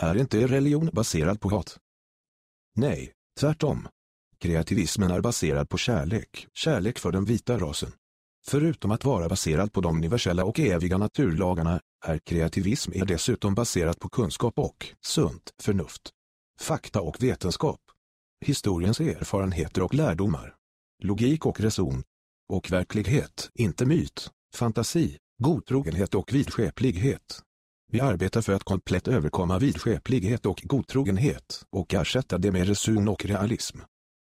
Är inte er religion baserad på hat? Nej, tvärtom. Kreativismen är baserad på kärlek, kärlek för den vita rasen. Förutom att vara baserad på de universella och eviga naturlagarna, är kreativism är dessutom baserat på kunskap och sunt förnuft. Fakta och vetenskap. Historiens erfarenheter och lärdomar. Logik och reson. Och verklighet, inte myt, fantasi, godtrogenhet och vidskeplighet. Vi arbetar för att komplett överkomma vidskeplighet och godtrogenhet och ersätta det med reson och realism.